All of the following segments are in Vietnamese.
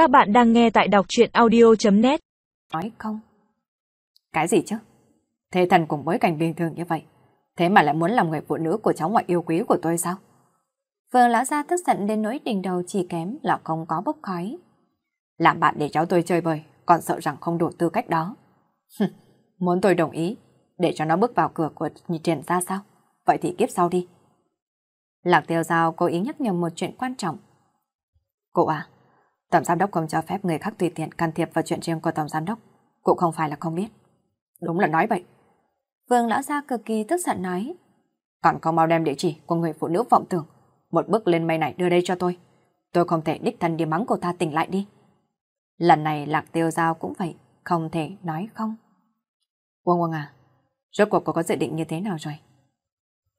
Các bạn đang nghe tại đọc truyện audio.net Nói không? Cái gì chứ? Thế thần cùng với cảnh bình thường như vậy, thế mà lại muốn làm người phụ nữ của cháu ngoại yêu quý của tôi sao? Phương lão gia tức giận đến nỗi đỉnh đầu chỉ kém là không có bốc khói. Làm bạn để cháu tôi chơi bời, còn sợ rằng không đủ tư cách đó. muốn tôi đồng ý, để cho nó bước vào cửa của triển ra sao? Vậy thì kiếp sau đi. Lạc tiêu giao cố ý nhắc nhở một chuyện quan trọng. Cô à, tổng giám đốc không cho phép người khác tùy tiện can thiệp vào chuyện riêng của tổng giám đốc. Cũng không phải là không biết. Đúng là nói vậy. Vương lão gia cực kỳ tức giận nói. Còn không mau đem địa chỉ của người phụ nữ vọng tưởng. Một bước lên mây này đưa đây cho tôi. Tôi không thể đích thân đi mắng cô ta tỉnh lại đi. Lần này lạc tiêu giao cũng vậy, không thể nói không. Uông Uông à, rốt cuộc cô có dự định như thế nào rồi?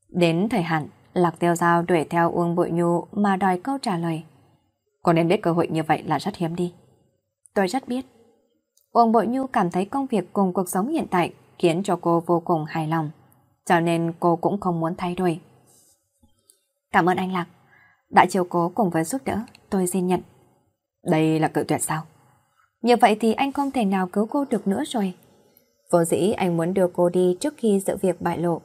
Đến thời hạn, lạc tiêu giao đuổi theo Uông Bội Nhu mà đòi câu trả lời. Cô nên biết cơ hội như vậy là rất hiếm đi. Tôi rất biết. Uông Bội Nhu cảm thấy công việc cùng cuộc sống hiện tại khiến cho cô vô cùng hài lòng. Cho nên cô cũng không muốn thay đổi. Cảm ơn anh Lạc. Đã chiều cố cùng với giúp đỡ, tôi xin nhận. Đây là cự tuyệt sao? Như vậy thì anh không thể nào cứu cô được nữa rồi. Vô dĩ anh muốn đưa cô đi trước khi sự việc bại lộ.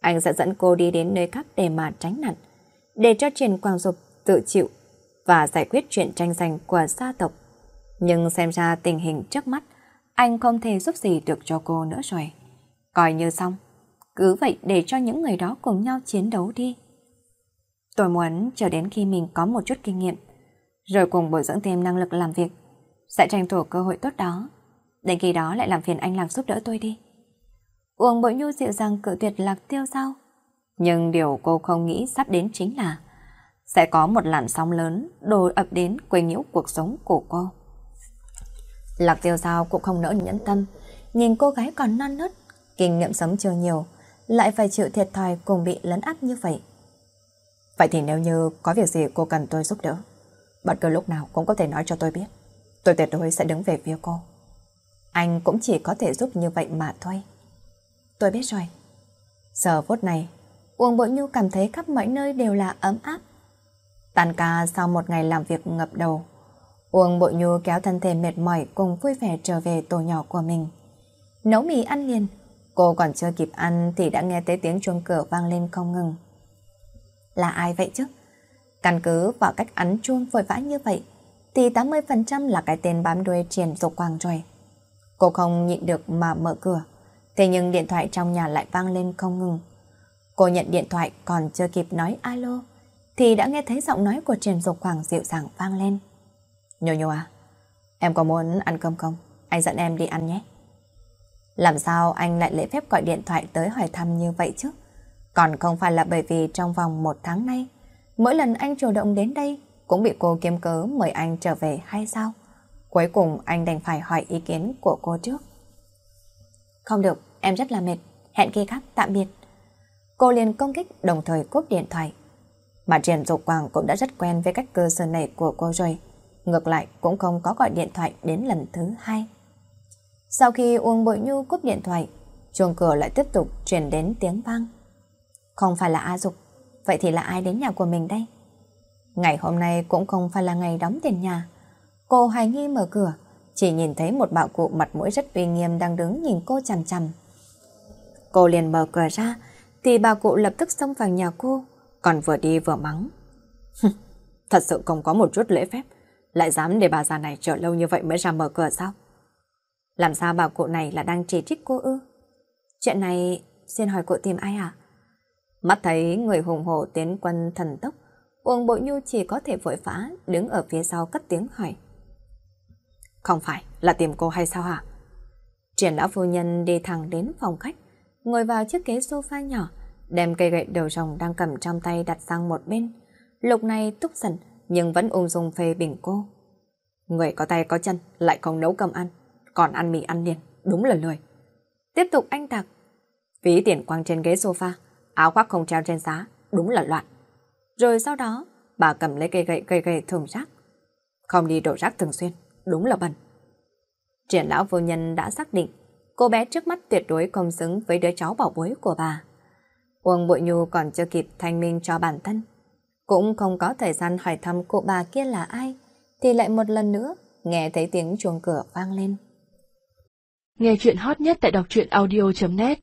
Anh sẽ dẫn cô đi đến nơi khác để mà tránh nạn. Để cho Triển Quang Dục tự chịu và giải quyết chuyện tranh giành của gia tộc. Nhưng xem ra tình hình trước mắt, anh không thể giúp gì được cho cô nữa rồi. Coi như xong, cứ vậy để cho những người đó cùng nhau chiến đấu đi. Tôi muốn chờ đến khi mình có một chút kinh nghiệm, rồi cùng bồi dưỡng thêm năng lực làm việc, sẽ tranh thủ cơ hội tốt đó. Đến khi đó lại làm phiền anh làm giúp đỡ tôi đi. Uông Bội Nhu dịu dàng cự tuyệt lạc tiêu sao? Nhưng điều cô không nghĩ sắp đến chính là sẽ có một làn sóng lớn đổ ập đến quấy nhiễu cuộc sống của cô. Lạc tiêu sao cũng không nỡ nhẫn tâm, nhìn cô gái còn non nớt, kinh nghiệm sống chưa nhiều, lại phải chịu thiệt thòi cùng bị lấn áp như vậy. Vậy thì nếu như có việc gì cô cần tôi giúp đỡ, bất cứ lúc nào cũng có thể nói cho tôi biết. Tôi tuyệt đối sẽ đứng về phía cô. Anh cũng chỉ có thể giúp như vậy mà thôi. Tôi biết rồi. Giờ phút này, Uông Bội Nhu cảm thấy khắp mọi nơi đều là ấm áp. Tàn ca sau một ngày làm việc ngập đầu, Uông Bội Nhu kéo thân thể mệt mỏi cùng vui vẻ trở về tổ nhỏ của mình. Nấu mì ăn liền, cô còn chưa kịp ăn thì đã nghe thấy tiếng chuông cửa vang lên không ngừng. Là ai vậy chứ? Căn cứ vào cách ấn chuông vội vã như vậy, thì 80% là cái tên bám đuôi triển dục quang rồi. Cô không nhịn được mà mở cửa, thế nhưng điện thoại trong nhà lại vang lên không ngừng. Cô nhận điện thoại còn chưa kịp nói alo, thì đã nghe thấy giọng nói của triển dục hoàng dịu dàng vang lên. Nhô nhô à, em có muốn ăn cơm không? Anh dẫn em đi ăn nhé. Làm sao anh lại lễ phép gọi điện thoại tới hỏi thăm như vậy chứ? Còn không phải là bởi vì trong vòng một tháng nay, mỗi lần anh chủ động đến đây cũng bị cô kiếm cớ mời anh trở về hay sao? Cuối cùng anh đành phải hỏi ý kiến của cô trước. Không được, em rất là mệt. Hẹn khi khác, tạm biệt. Cô liền công kích đồng thời cúp điện thoại. Mà Triển Dục Quang cũng đã rất quen với cách cơ sở này của cô rồi. Ngược lại cũng không có gọi điện thoại đến lần thứ hai. Sau khi Uông Bội Nhu cúp điện thoại, chuông cửa lại tiếp tục truyền đến tiếng vang. Không phải là A Dục, vậy thì là ai đến nhà của mình đây? Ngày hôm nay cũng không phải là ngày đóng tiền nhà. Cô hài nghi mở cửa, chỉ nhìn thấy một bạo cụ mặt mũi rất uy nghiêm đang đứng nhìn cô chằm chằm. Cô liền mở cửa ra, thì bà cụ lập tức xông vào nhà cô, còn vừa đi vừa mắng. Thật sự không có một chút lễ phép, lại dám để bà già này chờ lâu như vậy mới ra mở cửa sao? Làm sao bà cụ này là đang chỉ trích cô ư? Chuyện này xin hỏi cụ tìm ai à? Mắt thấy người hùng hổ tiến quân thần tốc, Uông Bội Nhu chỉ có thể vội vã đứng ở phía sau cất tiếng hỏi. Không phải là tìm cô hay sao hả? Triển lão phu nhân đi thẳng đến phòng khách, ngồi vào chiếc ghế sofa nhỏ, đem cây gậy đầu rồng đang cầm trong tay đặt sang một bên. Lục này túc giận nhưng vẫn ung dung phê bình cô. Người có tay có chân lại không nấu cơm ăn, còn ăn mì ăn liền, đúng là lười. Tiếp tục anh tặc. ví tiền quăng trên ghế sofa, áo khoác không treo trên giá, đúng là loạn. Rồi sau đó, bà cầm lấy cây gậy cây gậy thùng rác. Không đi đổ rác thường xuyên, đúng là bẩn. Triển lão vô nhân đã xác định cô bé trước mắt tuyệt đối không xứng với đứa cháu bảo bối của bà. Uông Bội Nhu còn chưa kịp thanh minh cho bản thân. Cũng không có thời gian hỏi thăm cụ bà kia là ai, thì lại một lần nữa nghe thấy tiếng chuông cửa vang lên. Nghe chuyện hot nhất tại đọc truyện audio.net